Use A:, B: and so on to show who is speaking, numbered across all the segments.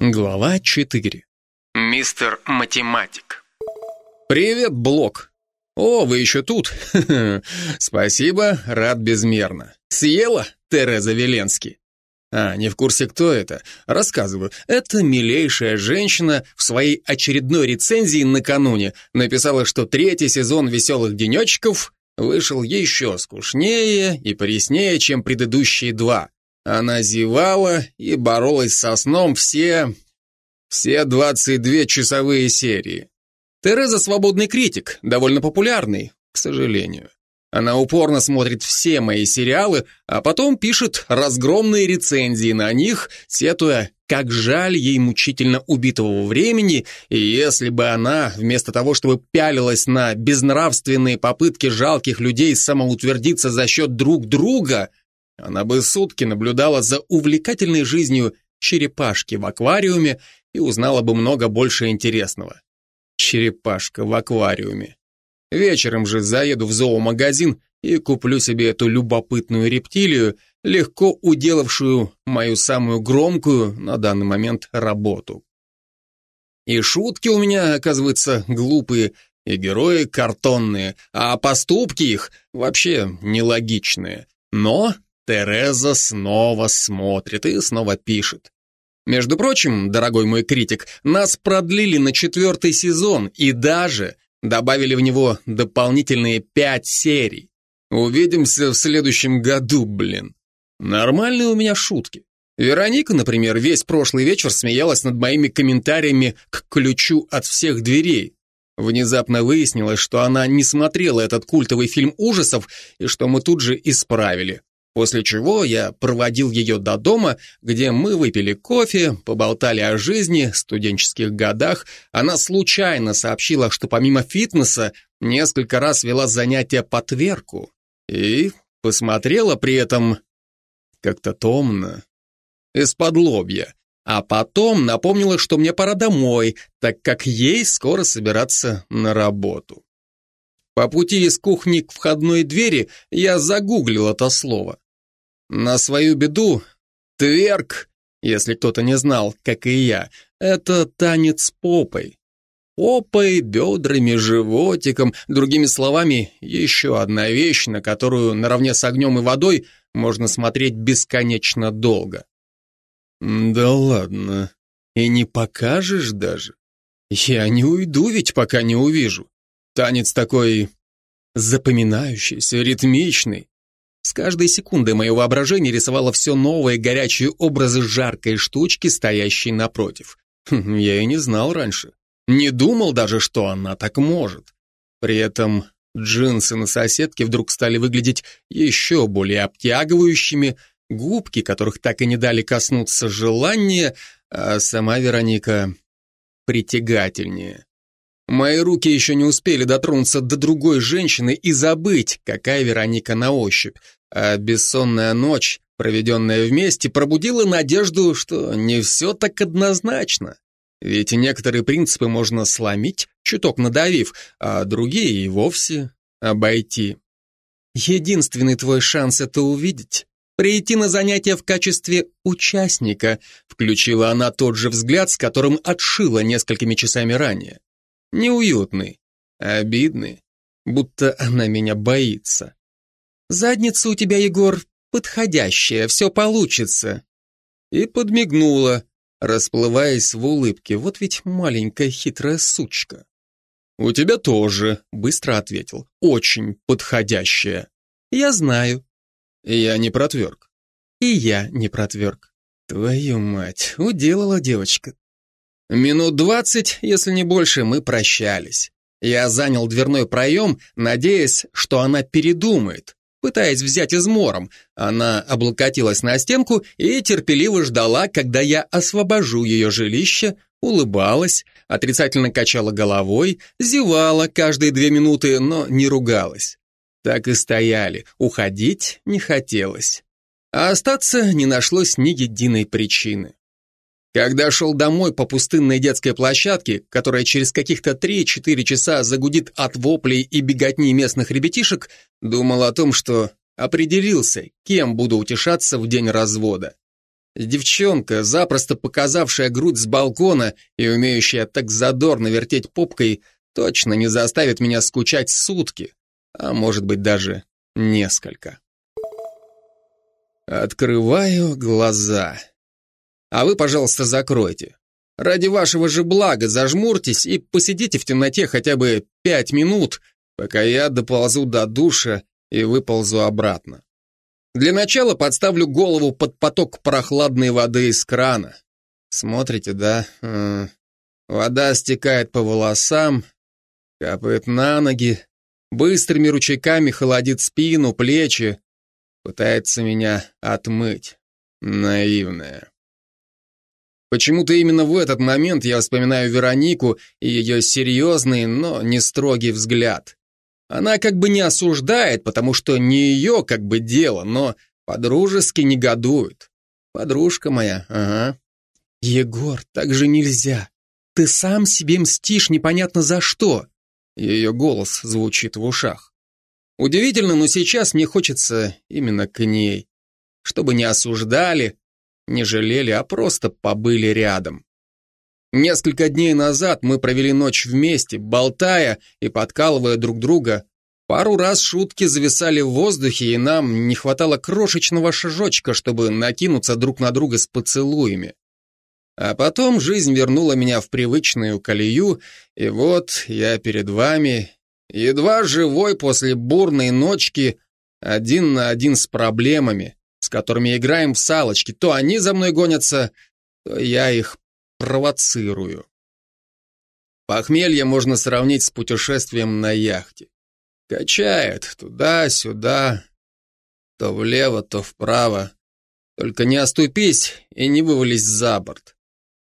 A: Глава 4.
B: Мистер Математик.
A: Привет, Блок. О, вы еще тут? Спасибо, рад безмерно. Съела, Тереза Веленский? А, не в курсе, кто это? Рассказываю. Это милейшая женщина в своей очередной рецензии накануне написала, что третий сезон «Веселых денечков» вышел еще скучнее и преснее, чем предыдущие два. Она зевала и боролась со сном все... все 22 часовые серии. Тереза свободный критик, довольно популярный, к сожалению. Она упорно смотрит все мои сериалы, а потом пишет разгромные рецензии на них, сетуя, как жаль ей мучительно убитого времени, и если бы она, вместо того, чтобы пялилась на безнравственные попытки жалких людей самоутвердиться за счет друг друга, она бы сутки наблюдала за увлекательной жизнью черепашки в аквариуме и узнала бы много больше интересного. Черепашка в аквариуме. Вечером же заеду в зоомагазин и куплю себе эту любопытную рептилию, легко уделавшую мою самую громкую на данный момент работу. И шутки у меня, оказывается, глупые, и герои картонные, а поступки их вообще нелогичные. Но Тереза снова смотрит и снова пишет. Между прочим, дорогой мой критик, нас продлили на четвертый сезон и даже добавили в него дополнительные пять серий. Увидимся в следующем году, блин. Нормальные у меня шутки. Вероника, например, весь прошлый вечер смеялась над моими комментариями к ключу от всех дверей. Внезапно выяснилось, что она не смотрела этот культовый фильм ужасов и что мы тут же исправили. После чего я проводил ее до дома, где мы выпили кофе, поболтали о жизни, студенческих годах. Она случайно сообщила, что помимо фитнеса несколько раз вела занятия по тверку. И посмотрела при этом как-то томно, из-под лобья. А потом напомнила, что мне пора домой, так как ей скоро собираться на работу. По пути из кухни к входной двери я загуглил это слово. На свою беду, тверк, если кто-то не знал, как и я, это танец попой. Попой, бедрами, животиком, другими словами, еще одна вещь, на которую наравне с огнем и водой можно смотреть бесконечно долго. Да ладно, и не покажешь даже? Я не уйду ведь, пока не увижу. Танец такой запоминающийся, ритмичный, с каждой секундой мое воображение рисовало все новые горячие образы жаркой штучки, стоящей напротив. Хм, я и не знал раньше. Не думал даже, что она так может. При этом джинсы на соседке вдруг стали выглядеть еще более обтягивающими, губки, которых так и не дали коснуться желания, а сама Вероника притягательнее. Мои руки еще не успели дотронуться до другой женщины и забыть, какая Вероника на ощупь а бессонная ночь, проведенная вместе, пробудила надежду, что не все так однозначно. Ведь некоторые принципы можно сломить, чуток надавив, а другие и вовсе обойти. Единственный твой шанс это увидеть. Прийти на занятия в качестве участника, включила она тот же взгляд, с которым отшила несколькими часами ранее. Неуютный, обидный, будто она меня боится. Задница у тебя, Егор, подходящая, все получится. И подмигнула, расплываясь в улыбке. Вот ведь маленькая хитрая сучка. У тебя тоже, быстро ответил. Очень подходящая. Я знаю. Я не протверг. И я не протверг. Твою мать, уделала девочка. Минут двадцать, если не больше, мы прощались. Я занял дверной проем, надеясь, что она передумает пытаясь взять измором. Она облокотилась на стенку и терпеливо ждала, когда я освобожу ее жилище, улыбалась, отрицательно качала головой, зевала каждые две минуты, но не ругалась. Так и стояли, уходить не хотелось. А остаться не нашлось ни единой причины. Когда шел домой по пустынной детской площадке, которая через каких-то 3-4 часа загудит от воплей и беготни местных ребятишек, думал о том, что определился, кем буду утешаться в день развода. Девчонка, запросто показавшая грудь с балкона и умеющая так задорно вертеть попкой, точно не заставит меня скучать сутки, а может быть даже несколько. Открываю глаза. А вы, пожалуйста, закройте. Ради вашего же блага зажмурьтесь и посидите в темноте хотя бы пять минут, пока я доползу до душа и выползу обратно. Для начала подставлю голову под поток прохладной воды из крана. Смотрите, да? Вода стекает по волосам, капает на ноги, быстрыми ручейками холодит спину, плечи, пытается меня отмыть. Наивная. Почему-то именно в этот момент я вспоминаю Веронику и ее серьезный, но не строгий взгляд. Она как бы не осуждает, потому что не ее как бы дело, но подружески негодует. Подружка моя, ага. Егор, так же нельзя. Ты сам себе мстишь непонятно за что. Ее голос звучит в ушах. Удивительно, но сейчас мне хочется именно к ней. Чтобы не осуждали, не жалели, а просто побыли рядом. Несколько дней назад мы провели ночь вместе, болтая и подкалывая друг друга. Пару раз шутки зависали в воздухе, и нам не хватало крошечного шажочка, чтобы накинуться друг на друга с поцелуями. А потом жизнь вернула меня в привычную колею, и вот я перед вами, едва живой после бурной ночки, один на один с проблемами, с которыми играем в салочки. То они за мной гонятся, то я их провоцирую. Похмелье можно сравнить с путешествием на яхте. Качает туда-сюда, то влево, то вправо. Только не оступись и не вывались за борт.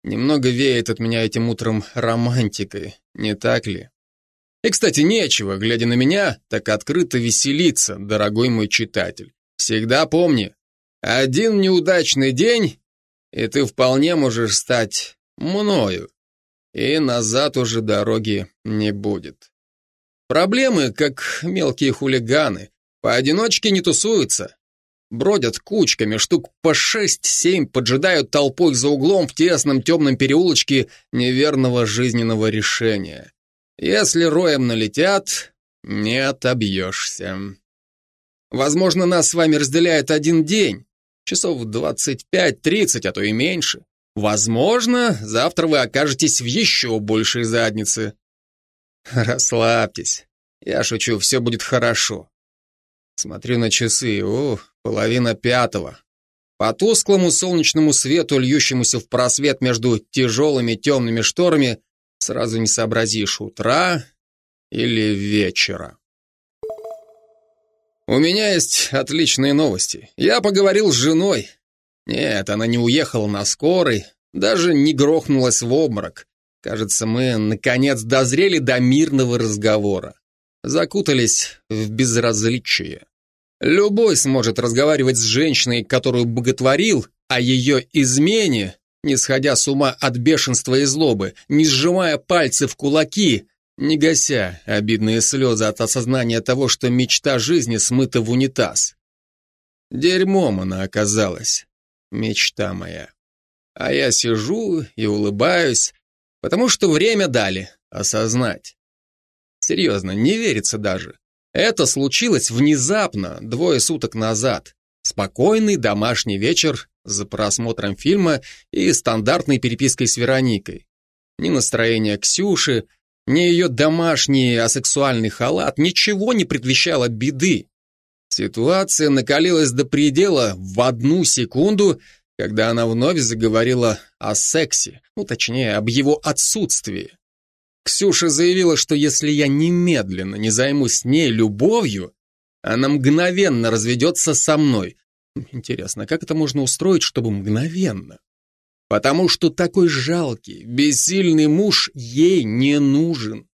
A: Немного веет от меня этим утром романтикой, не так ли? И, кстати, нечего, глядя на меня, так открыто веселиться, дорогой мой читатель. Всегда помни, один неудачный день, и ты вполне можешь стать мною, и назад уже дороги не будет. Проблемы, как мелкие хулиганы, поодиночке не тусуются. Бродят кучками, штук по шесть-семь, поджидают толпой за углом в тесном темном переулочке неверного жизненного решения. Если роем налетят, не отобьешься. Возможно, нас с вами разделяет один день, часов двадцать пять-тридцать, а то и меньше. Возможно, завтра вы окажетесь в еще большей заднице. Расслабьтесь. Я шучу, все будет хорошо. Смотрю на часы. О, половина пятого. По тусклому солнечному свету, льющемуся в просвет между тяжелыми темными шторами, сразу не сообразишь, утра или вечера. У меня есть отличные новости. Я поговорил с женой. Нет, она не уехала на скорой, даже не грохнулась в обморок. Кажется, мы, наконец, дозрели до мирного разговора. Закутались в безразличие. Любой сможет разговаривать с женщиной, которую боготворил, о ее измене, не сходя с ума от бешенства и злобы, не сжимая пальцы в кулаки, не гася обидные слезы от осознания того, что мечта жизни смыта в унитаз. Дерьмом она оказалась, мечта моя. А я сижу и улыбаюсь, потому что время дали осознать. Серьезно, не верится даже. Это случилось внезапно, двое суток назад. Спокойный домашний вечер за просмотром фильма и стандартной перепиской с Вероникой. Ни настроение Ксюши, ни ее домашний асексуальный халат ничего не предвещало беды. Ситуация накалилась до предела в одну секунду, когда она вновь заговорила о сексе, ну точнее, об его отсутствии. Ксюша заявила, что если я немедленно не займусь с ней любовью, она мгновенно разведется со мной. Интересно, как это можно устроить, чтобы мгновенно? Потому что такой жалкий, бессильный муж ей не нужен.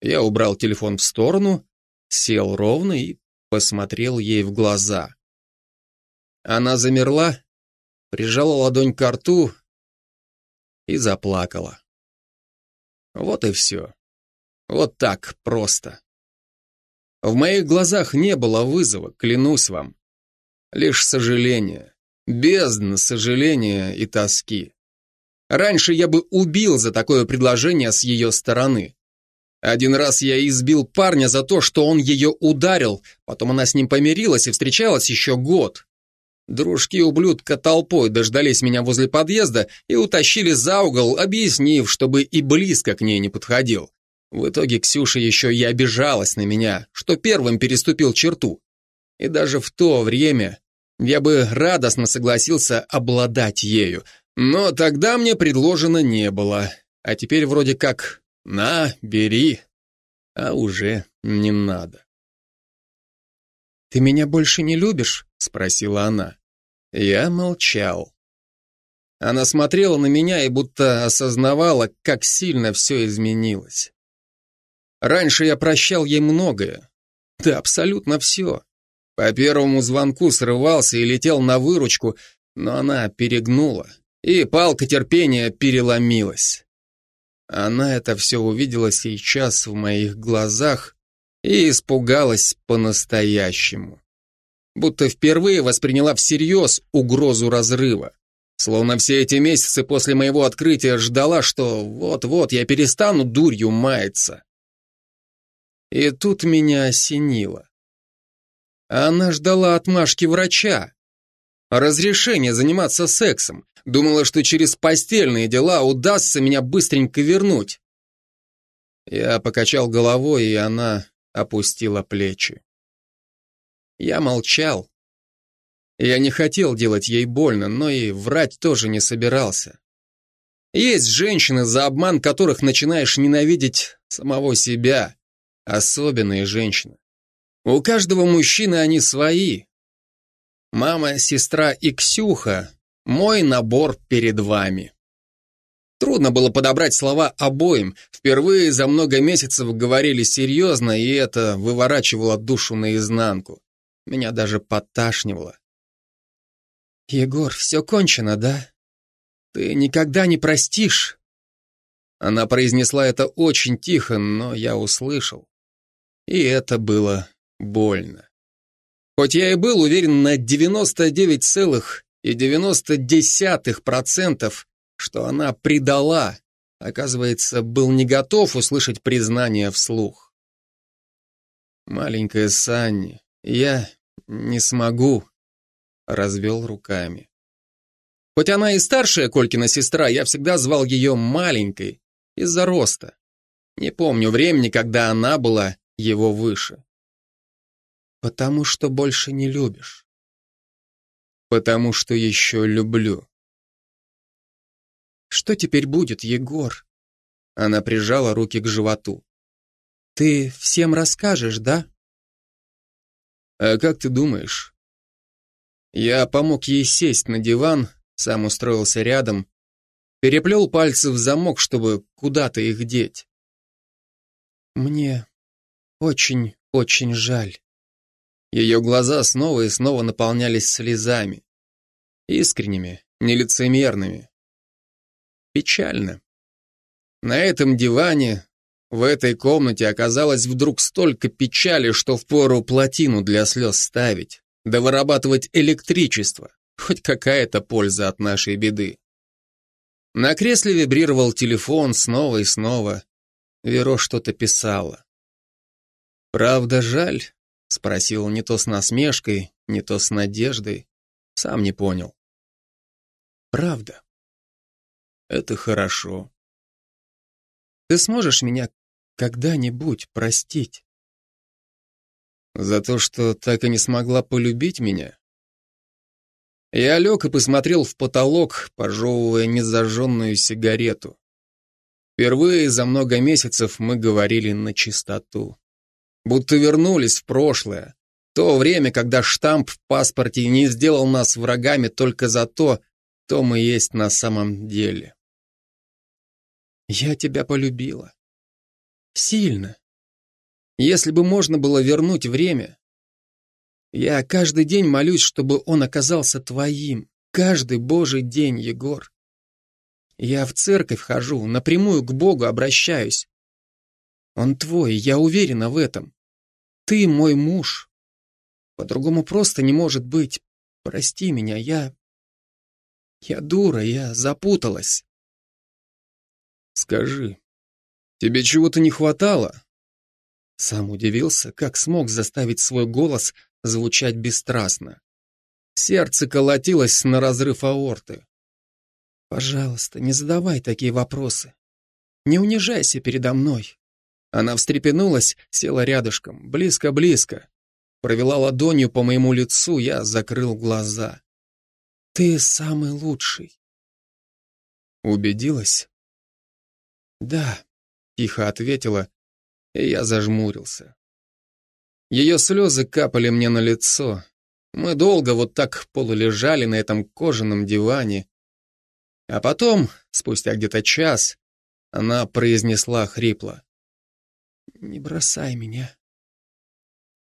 A: Я убрал телефон в сторону, сел ровно и посмотрел ей в глаза. Она замерла прижала ладонь к рту и заплакала. Вот и все. Вот так просто. В моих глазах не было вызова, клянусь вам. Лишь сожаление. Бездна сожаления и тоски. Раньше я бы убил за такое предложение с ее стороны. Один раз я избил парня за то, что он ее ударил, потом она с ним помирилась и встречалась еще год. Дружки ублюдка толпой дождались меня возле подъезда и утащили за угол, объяснив, чтобы и близко к ней не подходил. В итоге Ксюша еще и обижалась на меня, что первым переступил черту. И даже в то время я бы радостно согласился обладать ею, но тогда мне предложено не было, а теперь вроде как «на, бери», а уже не надо.
C: «Ты меня больше не любишь?» — спросила она.
A: Я молчал. Она смотрела на меня и будто осознавала, как сильно все изменилось. Раньше я прощал ей многое. Да абсолютно все. По первому звонку срывался и летел на выручку, но она перегнула, и палка терпения переломилась. Она это все увидела сейчас в моих глазах и испугалась по-настоящему. Будто впервые восприняла всерьез угрозу разрыва. Словно все эти месяцы после моего открытия ждала, что вот-вот я перестану дурью маяться. И тут меня осенило. Она ждала отмашки врача. Разрешение заниматься сексом. Думала, что через постельные дела удастся меня быстренько вернуть. Я покачал головой, и она опустила плечи. Я молчал. Я не хотел делать ей больно, но и врать тоже не собирался. Есть женщины, за обман которых начинаешь ненавидеть самого себя. Особенные женщины. У каждого мужчины они свои. Мама, сестра и Ксюха мой набор перед вами. Трудно было подобрать слова обоим. Впервые за много месяцев говорили серьезно, и это выворачивало душу наизнанку. Меня даже поташнивало.
C: «Егор, все кончено, да? Ты никогда не простишь?»
A: Она произнесла это очень тихо, но я услышал. И это было больно. Хоть я и был уверен на 99 целых и 90 десятых процентов, что она предала, оказывается, был не готов услышать признание вслух. Маленькая Санни, я не смогу, развел руками. Хоть она и старшая Колькина сестра, я всегда звал ее маленькой из-за роста. Не помню времени, когда она была его выше.
C: Потому что больше не любишь
A: потому что еще люблю.
C: Что теперь будет, Егор?
A: Она прижала руки к животу.
C: Ты всем расскажешь, да?
A: А как ты думаешь? Я помог ей сесть на диван, сам устроился рядом, переплел пальцы в замок, чтобы куда-то их деть.
C: Мне очень-очень жаль.
A: Ее глаза снова и снова наполнялись слезами. Искренними, нелицемерными. Печально. На этом диване, в этой комнате оказалось вдруг столько печали, что впору плотину для слез ставить, да вырабатывать электричество. Хоть какая-то польза от нашей беды. На кресле вибрировал телефон снова и снова. Веро что-то писала. Правда, жаль, Спросил не то с насмешкой, не то с надеждой. Сам не понял.
C: Правда.
A: Это хорошо.
C: Ты сможешь меня когда-нибудь простить?
A: За то, что так и не смогла полюбить меня? Я лег и посмотрел в потолок, пожевывая незажженную сигарету. Впервые за много месяцев мы говорили на чистоту будто вернулись в прошлое. То время, когда штамп в паспорте не сделал нас врагами только за то, кто мы есть на самом деле.
C: Я тебя полюбила. Сильно. Если бы можно было вернуть время. Я каждый день молюсь, чтобы он оказался твоим. Каждый божий день, Егор. Я в церковь хожу, напрямую к Богу обращаюсь. Он твой, я уверена в этом. Ты мой муж. По-другому просто не может быть. Прости меня, я Я дура, я запуталась.
A: Скажи, тебе чего-то не хватало?
C: Сам удивился, как смог заставить свой голос звучать бесстрастно. Сердце колотилось на разрыв аорты. Пожалуйста, не задавай такие вопросы. Не унижайся передо мной. Она встрепенулась, села рядышком, близко-близко. Провела ладонью по моему лицу, я закрыл глаза. Ты самый лучший. Убедилась? Да, тихо ответила, и я зажмурился. Ее слезы капали мне на лицо. Мы долго вот так полулежали на этом кожаном диване. А потом, спустя где-то час, она произнесла хрипло. «Не бросай меня.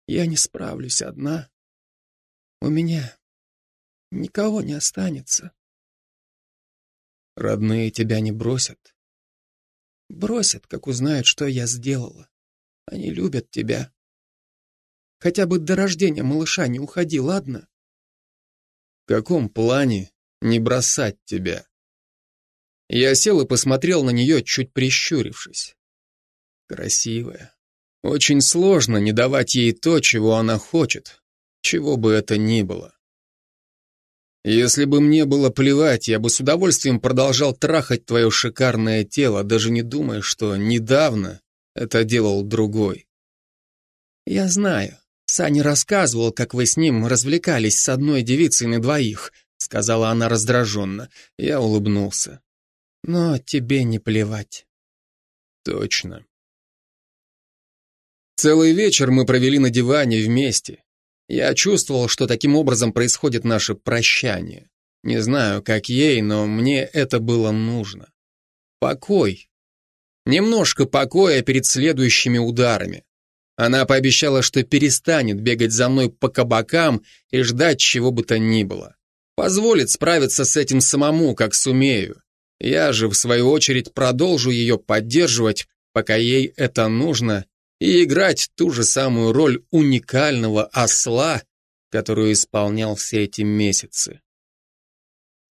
C: Я не справлюсь одна. У меня никого не останется». «Родные тебя не бросят?» «Бросят, как узнают, что я сделала. Они любят тебя. Хотя бы до рождения малыша не уходи, ладно?»
A: «В каком плане не бросать тебя?» Я сел и посмотрел на нее, чуть прищурившись. Красивая. Очень сложно не давать ей то, чего она хочет, чего бы это ни было. Если бы мне было плевать, я бы с удовольствием продолжал трахать твое шикарное тело, даже не думая, что недавно это делал другой.
C: Я знаю. Саня рассказывал, как вы с ним развлекались с одной девицей на двоих, сказала она раздраженно. Я улыбнулся. Но тебе не плевать.
A: Точно. Целый вечер мы провели на диване вместе. Я чувствовал, что таким образом происходит наше прощание. Не знаю, как ей, но мне это было нужно. Покой. Немножко покоя перед следующими ударами. Она пообещала, что перестанет бегать за мной по кабакам и ждать чего бы то ни было. Позволит справиться с этим самому, как сумею. Я же, в свою очередь, продолжу ее поддерживать, пока ей это нужно, и играть ту же самую роль уникального осла, которую исполнял все эти месяцы.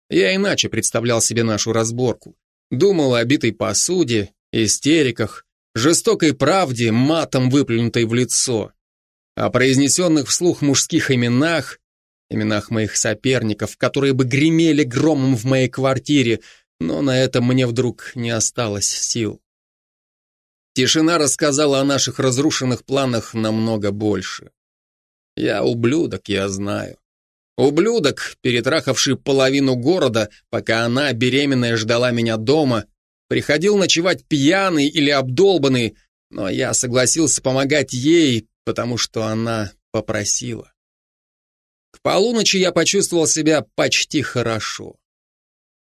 A: Я иначе представлял себе нашу разборку. Думал о битой посуде, истериках, жестокой правде, матом выплюнутой в лицо, о произнесенных вслух мужских именах, именах моих соперников, которые бы гремели громом в моей квартире, но на это мне вдруг не осталось сил. Тишина рассказала о наших разрушенных планах намного больше. Я ублюдок, я знаю. Ублюдок, перетрахавший половину города, пока она, беременная, ждала меня дома, приходил ночевать пьяный или обдолбанный, но я согласился помогать ей, потому что она попросила. К полуночи я почувствовал себя почти хорошо.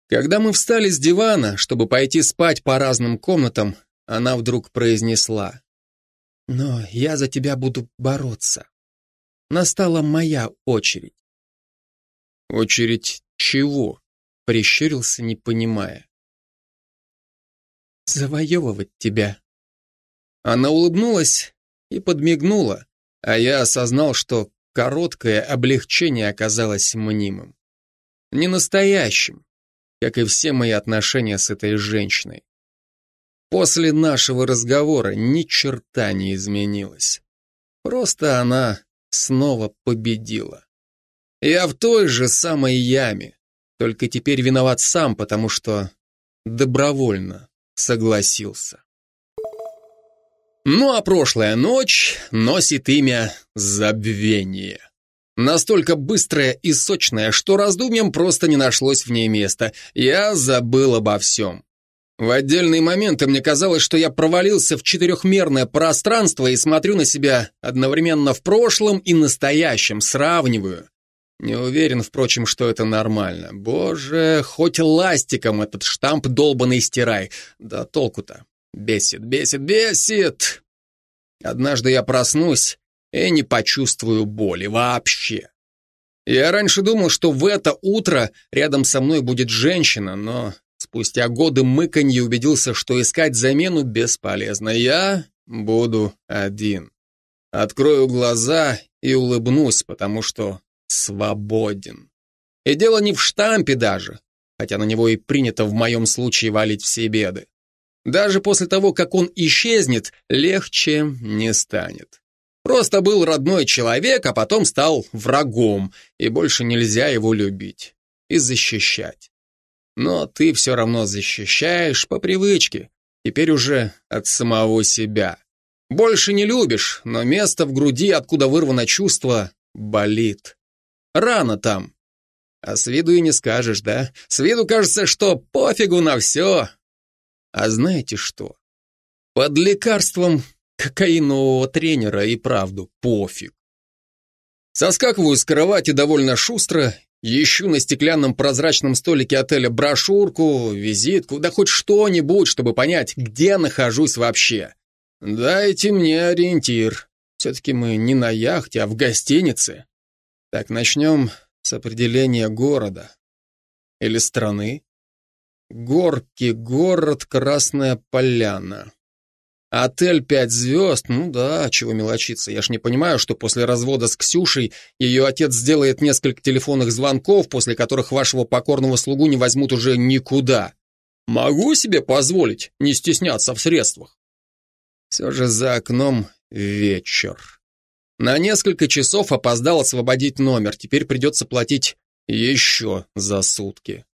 A: Когда мы встали с дивана, чтобы пойти спать по разным комнатам, она вдруг произнесла. «Но я за тебя буду бороться. Настала моя очередь». «Очередь чего?» — прищурился, не понимая. «Завоевывать тебя». Она улыбнулась и подмигнула, а я осознал, что короткое облегчение оказалось мнимым. Не настоящим как и все мои отношения с этой женщиной. После нашего разговора ни черта не изменилось. Просто она снова победила. Я в той же самой яме, только теперь виноват сам, потому что добровольно согласился. Ну а прошлая ночь носит имя Забвение. Настолько быстрая и сочная, что раздумьям просто не нашлось в ней места. Я забыл обо всем. В отдельные моменты мне казалось, что я провалился в четырехмерное пространство и смотрю на себя одновременно в прошлом и настоящем, сравниваю. Не уверен, впрочем, что это нормально. Боже, хоть ластиком этот штамп долбанный стирай. Да толку-то. Бесит, бесит, бесит. Однажды я проснусь и не почувствую боли вообще. Я раньше думал, что в это утро рядом со мной будет женщина, но спустя годы мыканья убедился, что искать замену бесполезно. Я буду один. Открою глаза и улыбнусь, потому что свободен. И дело не в штампе даже. хотя на него и принято в моем случае валить все беды. Даже после того, как он исчезнет, легче не станет. Просто был родной человек, а потом стал врагом, и больше нельзя его любить и защищать. Но ты все равно защищаешь по привычке, теперь уже от самого себя. Больше не любишь, но место в груди, откуда вырвано чувство, болит. Рано там. А с виду и не скажешь, да? С виду кажется, что пофигу на все. А знаете что? Под лекарством кокаинового тренера и правду пофиг. Соскакиваю с кровати довольно шустро, ищу на стеклянном прозрачном столике отеля брошюрку, визитку, да хоть что-нибудь, чтобы понять, где нахожусь вообще. Дайте мне ориентир. Все-таки мы не на яхте, а в гостинице. Так, начнем с определения города. Или страны. Горки, город, Красная Поляна. Отель пять звезд, ну да, чего мелочиться. Я ж не понимаю, что после развода с Ксюшей ее отец сделает несколько телефонных звонков, после которых вашего покорного слугу не возьмут уже никуда. Могу себе позволить не стесняться в средствах. Все же за окном вечер. На несколько часов опоздал освободить номер, теперь придется платить еще за сутки.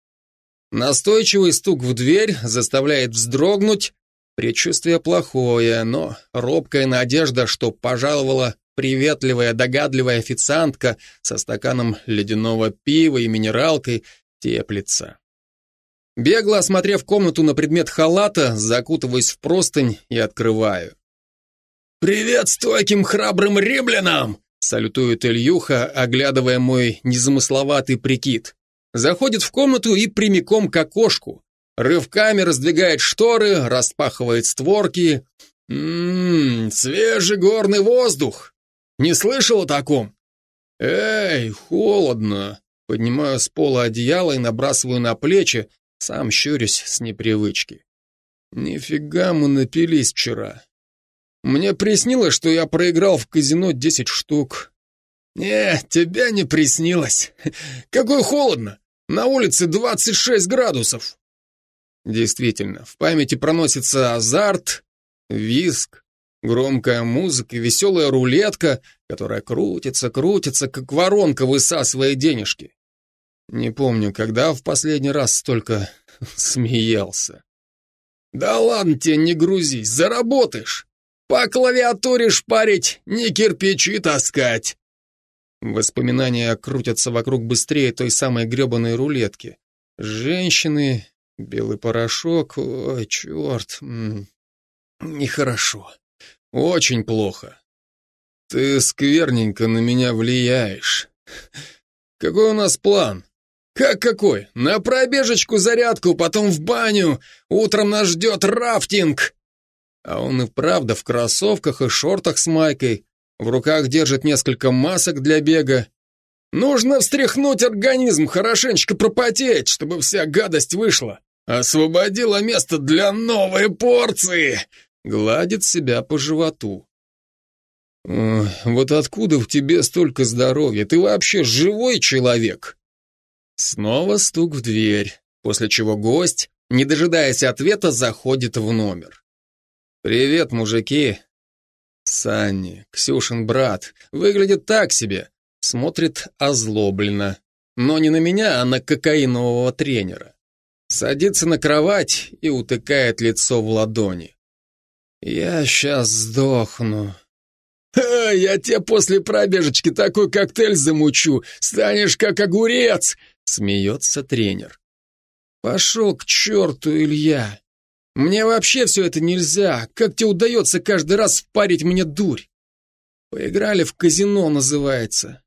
A: Настойчивый стук в дверь заставляет вздрогнуть, предчувствие плохое, но робкая надежда, что пожаловала приветливая, догадливая официантка со стаканом ледяного пива и минералкой, теплится. Бегло осмотрев комнату на предмет халата, закутываясь в простынь и открываю. «Привет стойким храбрым римлянам!» салютует Ильюха, оглядывая мой незамысловатый прикид заходит в комнату и прямиком к окошку. Рывками раздвигает шторы, распахивает створки. Ммм, свежий горный воздух. Не слышал о таком? Эй, холодно. Поднимаю с пола одеяло и набрасываю на плечи, сам щурюсь с непривычки. Нифига мы напились вчера. Мне приснилось, что я проиграл в казино десять штук. Не, тебя не приснилось. Какой холодно. На улице 26 градусов. Действительно, в памяти проносится азарт, виск, громкая музыка, веселая рулетка, которая крутится, крутится, как воронка, высасывая денежки. Не помню, когда в последний раз столько смеялся. Да ладно тебе, не грузись, заработаешь. По клавиатуре шпарить, не кирпичи таскать. Воспоминания крутятся вокруг быстрее той самой гребаной рулетки. Женщины, белый порошок, ой, черт. Нехорошо. Очень плохо. Ты скверненько на меня влияешь. Какой у нас план? Как какой? На пробежечку, зарядку, потом в баню. Утром нас ждет рафтинг. А он и правда в кроссовках и шортах с майкой. В руках держит несколько масок для бега. Нужно встряхнуть организм, хорошенечко пропотеть, чтобы вся гадость вышла. Освободила место для новой порции. Гладит себя по животу. вот откуда в тебе столько здоровья? Ты вообще живой человек? Снова стук в дверь, после чего гость, не дожидаясь ответа, заходит в номер. «Привет, мужики!» Санни, Ксюшин брат, выглядит так себе, смотрит озлобленно. Но не на меня, а на кокаинового тренера. Садится на кровать и утыкает лицо в ладони. Я сейчас сдохну. «Ха, я тебе после пробежечки такой коктейль замучу, станешь как огурец!» Смеется тренер. «Пошел к черту, Илья!» Мне вообще все это нельзя. Как тебе удается каждый раз впарить мне дурь? Поиграли в казино, называется.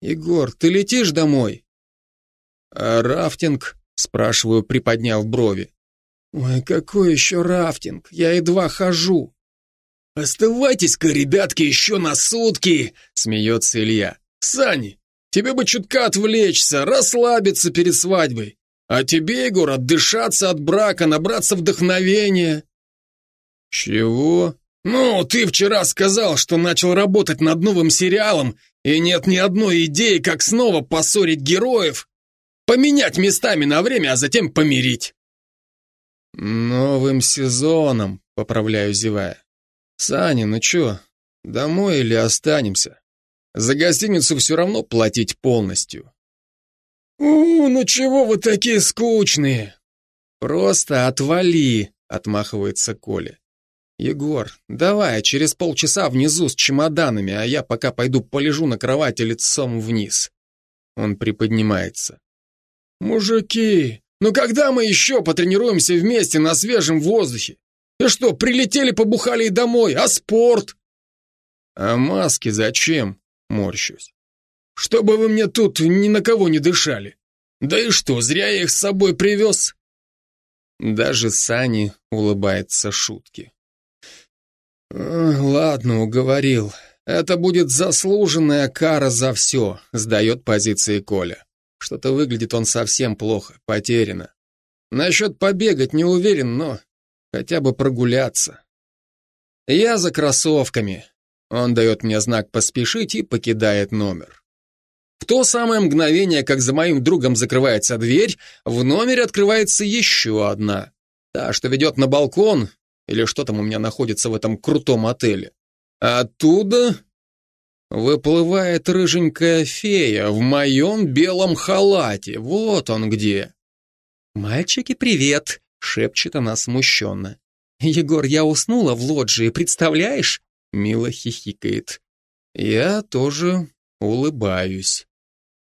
A: Егор, ты летишь домой? А рафтинг? Спрашиваю, приподняв брови. Ой, какой еще рафтинг? Я едва хожу. Оставайтесь-ка, ребятки, еще на сутки, смеется Илья. Сани, тебе бы чутка отвлечься, расслабиться перед свадьбой. А тебе, Егор, отдышаться от брака, набраться вдохновения. Чего? Ну, ты вчера сказал, что начал работать над новым сериалом, и нет ни одной идеи, как снова поссорить героев. Поменять местами на время, а затем помирить.
C: Новым сезоном, поправляю, зевая. Саня, ну чё, домой или останемся? За гостиницу все равно платить полностью.
A: «У, ну чего вы такие скучные?»
C: «Просто отвали», — отмахивается Коля. «Егор, давай, через полчаса внизу с чемоданами, а я пока пойду полежу на кровати лицом вниз». Он приподнимается.
A: «Мужики, ну когда мы еще потренируемся вместе на свежем воздухе? Ты что, прилетели, побухали и домой, а спорт?»
C: «А маски зачем?» — морщусь.
A: «Чтобы вы мне тут ни на кого не дышали. Да и что, зря я их с собой привез?»
C: Даже Сани улыбается шутки. «Ладно, уговорил. Это будет заслуженная кара за все», — сдает позиции Коля. Что-то выглядит он совсем плохо, потеряно. Насчет побегать не уверен, но хотя бы прогуляться. Я за кроссовками. Он дает мне знак поспешить и покидает номер. В то самое мгновение, как за моим другом закрывается дверь, в номере открывается еще одна. Та, что ведет на балкон, или что там у меня находится в этом крутом отеле. Оттуда выплывает рыженькая фея в моем белом халате. Вот он где. «Мальчики, привет!» — шепчет она смущенно. «Егор, я уснула в лоджии, представляешь?» Мило хихикает. Я тоже улыбаюсь.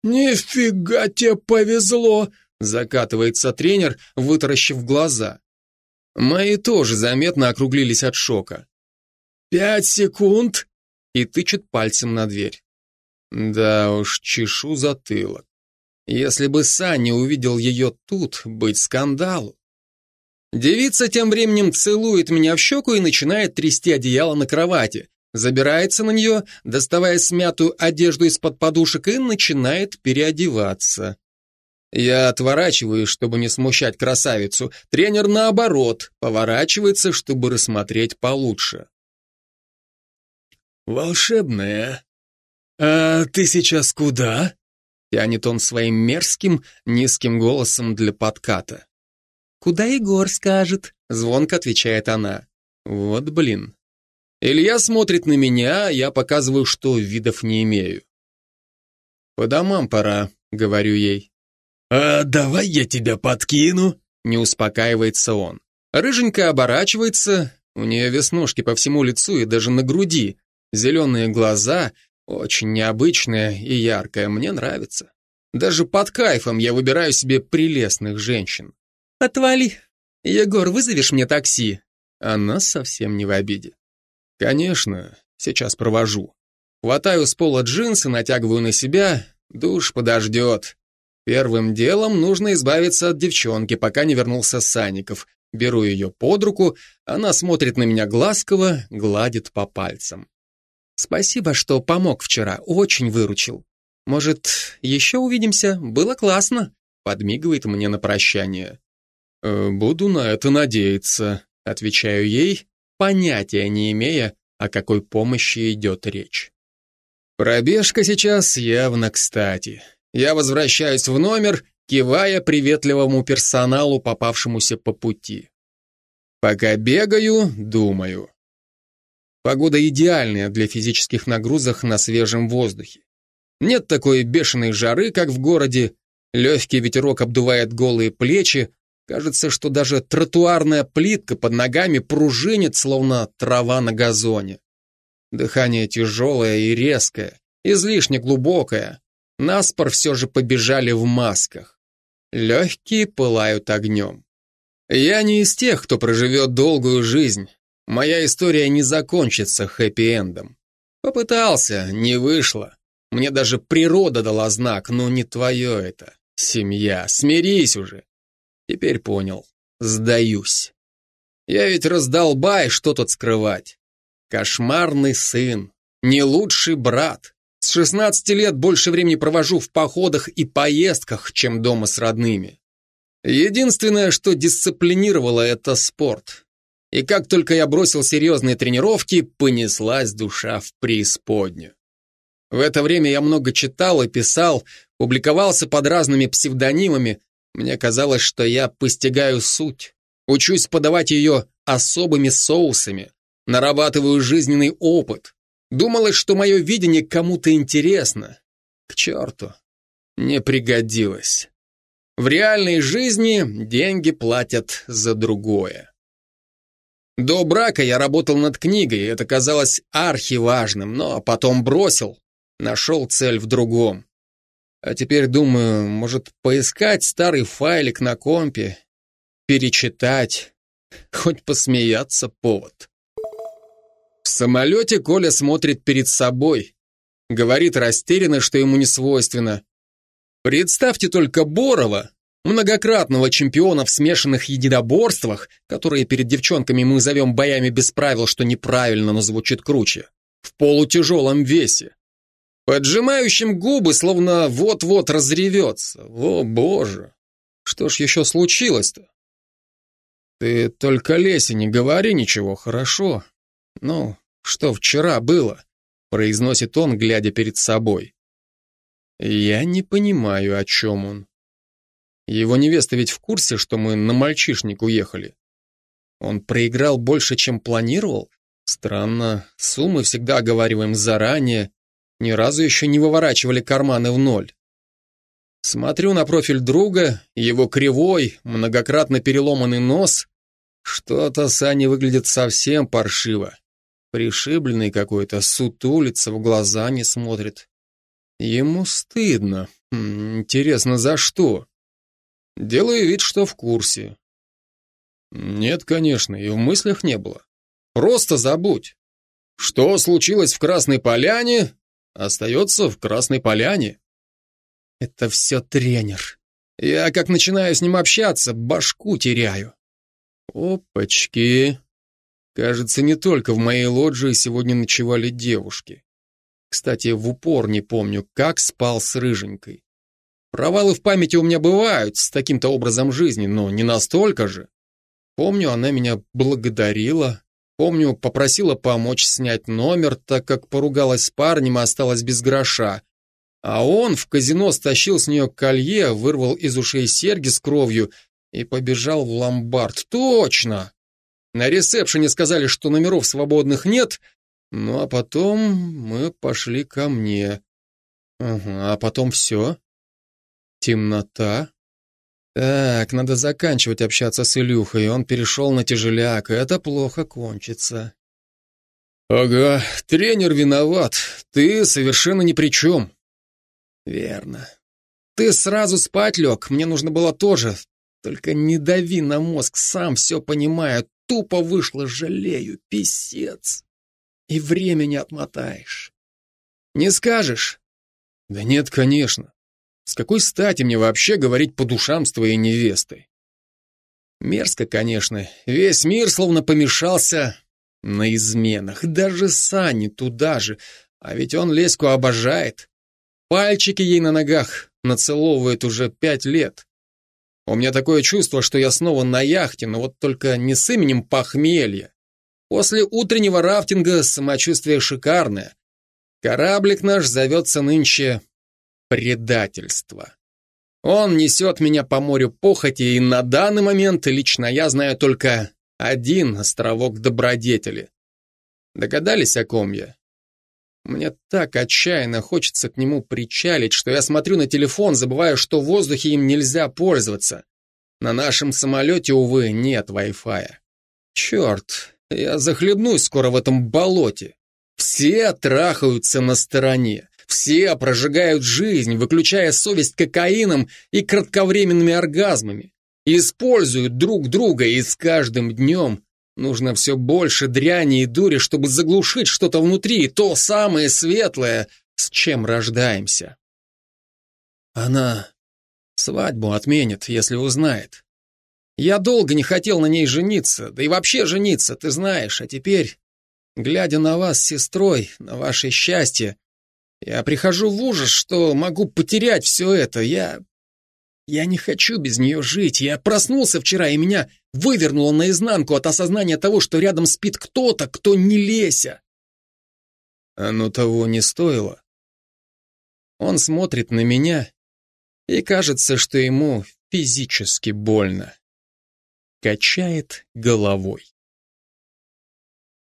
A: «Нифига тебе повезло!»
C: Закатывается тренер, вытаращив глаза. Мои тоже заметно округлились от шока.
A: «Пять секунд!»
C: И тычет пальцем на дверь. Да уж, чешу затылок. Если бы Саня увидел ее тут, быть скандалу. Девица тем временем целует меня в щеку и начинает трясти одеяло на кровати, забирается на нее, доставая смятую одежду из-под подушек и начинает переодеваться. Я отворачиваюсь, чтобы не смущать красавицу. Тренер, наоборот, поворачивается, чтобы рассмотреть получше.
A: «Волшебная. А ты сейчас куда?»
C: Тянет он своим мерзким, низким голосом для подката. «Куда Егор скажет?» Звонко отвечает она. «Вот блин, Илья смотрит на меня, я показываю, что видов не имею. «По домам пора», — говорю ей.
A: «А давай я тебя подкину», —
C: не успокаивается он. Рыженькая оборачивается, у нее веснушки по всему лицу и даже на груди, зеленые глаза, очень необычная и яркая, мне нравится. Даже под кайфом я выбираю себе прелестных женщин. «Отвали! Егор, вызовешь мне такси?» Она совсем не в обиде. Конечно, сейчас провожу. Хватаю с пола джинсы, натягиваю на себя, душ подождет. Первым делом нужно избавиться от девчонки, пока не вернулся Санников. Беру ее под руку, она смотрит на меня глазково, гладит по пальцам. Спасибо, что помог вчера, очень выручил. Может, еще увидимся? Было классно. Подмигивает мне на прощание. «Э, буду на это надеяться, отвечаю ей понятия не имея, о какой помощи идет речь. Пробежка сейчас явно кстати. Я возвращаюсь в номер, кивая приветливому персоналу, попавшемуся по пути. Пока бегаю, думаю. Погода идеальная для физических нагрузок на свежем воздухе. Нет такой бешеной жары, как в городе, легкий ветерок обдувает голые плечи, Кажется, что даже тротуарная плитка под ногами пружинит, словно трава на газоне. Дыхание тяжелое и резкое, излишне глубокое. Наспор все же побежали в масках. Легкие пылают огнем. Я не из тех, кто проживет долгую жизнь. Моя история не закончится хэппи-эндом. Попытался, не вышло. Мне даже природа дала знак, но не твое это. Семья, смирись уже. Теперь понял. Сдаюсь. Я ведь раздолбай, что тут скрывать. Кошмарный сын. Не лучший брат. С 16 лет больше времени провожу в походах и поездках, чем дома с родными. Единственное, что дисциплинировало, это спорт. И как только я бросил серьезные тренировки, понеслась душа в преисподнюю. В это время я много читал и писал,
A: публиковался под разными псевдонимами, мне казалось, что я постигаю суть, учусь подавать ее особыми соусами, нарабатываю жизненный опыт. Думалось, что мое видение кому-то интересно. К черту, не пригодилось. В реальной жизни деньги платят за другое. До брака я работал над книгой, это казалось архиважным, но потом бросил, нашел цель в другом. А теперь думаю, может, поискать старый файлик на компе, перечитать, хоть посмеяться повод. В самолете Коля смотрит перед собой, говорит растерянно, что ему не свойственно. Представьте только Борова, многократного чемпиона в смешанных единоборствах, которые перед девчонками мы зовем боями без правил, что неправильно, но звучит круче, в полутяжелом весе, поджимающим губы, словно вот-вот разревется. О, боже, что ж еще случилось-то? Ты только Лесе не говори ничего, хорошо? Ну, что вчера было? Произносит он, глядя перед собой. Я не понимаю, о чем он. Его невеста ведь в курсе, что мы на мальчишник уехали. Он проиграл больше, чем планировал? Странно, суммы всегда оговариваем заранее, ни разу еще не выворачивали карманы в ноль. Смотрю на профиль друга, его кривой, многократно переломанный нос. Что-то Сани выглядит совсем паршиво. Пришибленный какой-то, сутулится, в глаза не смотрит. Ему стыдно. Интересно, за что? Делаю вид, что в курсе. Нет, конечно, и в мыслях не было. Просто забудь. Что случилось в Красной Поляне, остается в Красной Поляне. Это все тренер. Я как начинаю с ним общаться, башку теряю. Опачки. Кажется, не только в моей лоджии сегодня ночевали девушки. Кстати, в упор не помню, как спал с Рыженькой. Провалы в памяти у меня бывают с таким-то образом жизни, но не настолько же. Помню, она меня благодарила. Помню, попросила помочь снять номер, так как поругалась с парнем и осталась без гроша. А он в казино стащил с нее колье, вырвал из ушей серьги с кровью и побежал в ломбард. Точно! На ресепшене сказали, что номеров свободных нет, ну а потом мы пошли ко мне. Ага, а потом все. Темнота. Так, надо заканчивать общаться с Илюхой, он перешел на тяжеляк, и это плохо кончится. Ага, тренер виноват, ты совершенно ни при чем. Верно. Ты сразу спать лег, мне нужно было тоже. Только не дави на мозг, сам все понимаю, тупо вышло, жалею, писец. И время не отмотаешь. Не скажешь? Да нет, конечно. С какой стати мне вообще говорить по душам с твоей невестой? Мерзко, конечно. Весь мир словно помешался на изменах. Даже Сани туда же. А ведь он Леську обожает. Пальчики ей на ногах нацеловывает уже пять лет. У меня такое чувство, что я снова на яхте, но вот только не с именем похмелья. После утреннего рафтинга самочувствие шикарное. Кораблик наш зовется нынче предательство. Он несет меня по морю похоти, и на данный момент лично я знаю только один островок добродетели. Догадались, о ком я? Мне так отчаянно хочется к нему причалить, что я смотрю на телефон, забывая, что в воздухе им нельзя пользоваться. На нашем самолете, увы, нет Wi-Fi. Черт, я захлебнусь скоро в этом болоте. Все трахаются на стороне. Все прожигают жизнь, выключая совесть кокаином и кратковременными оргазмами. Используют друг друга, и с каждым днем нужно все больше дряни и дури, чтобы заглушить что-то внутри, то самое светлое, с чем рождаемся. Она свадьбу отменит, если узнает. Я долго не хотел на ней жениться, да и вообще жениться, ты знаешь, а теперь, глядя на вас с сестрой, на ваше счастье, я прихожу в ужас, что могу потерять все это. Я... Я не хочу без нее жить. Я проснулся вчера, и меня вывернуло наизнанку от осознания того, что рядом спит кто-то, кто не Леся. Оно того не стоило. Он смотрит на меня,
C: И кажется, что ему физически больно. Качает головой.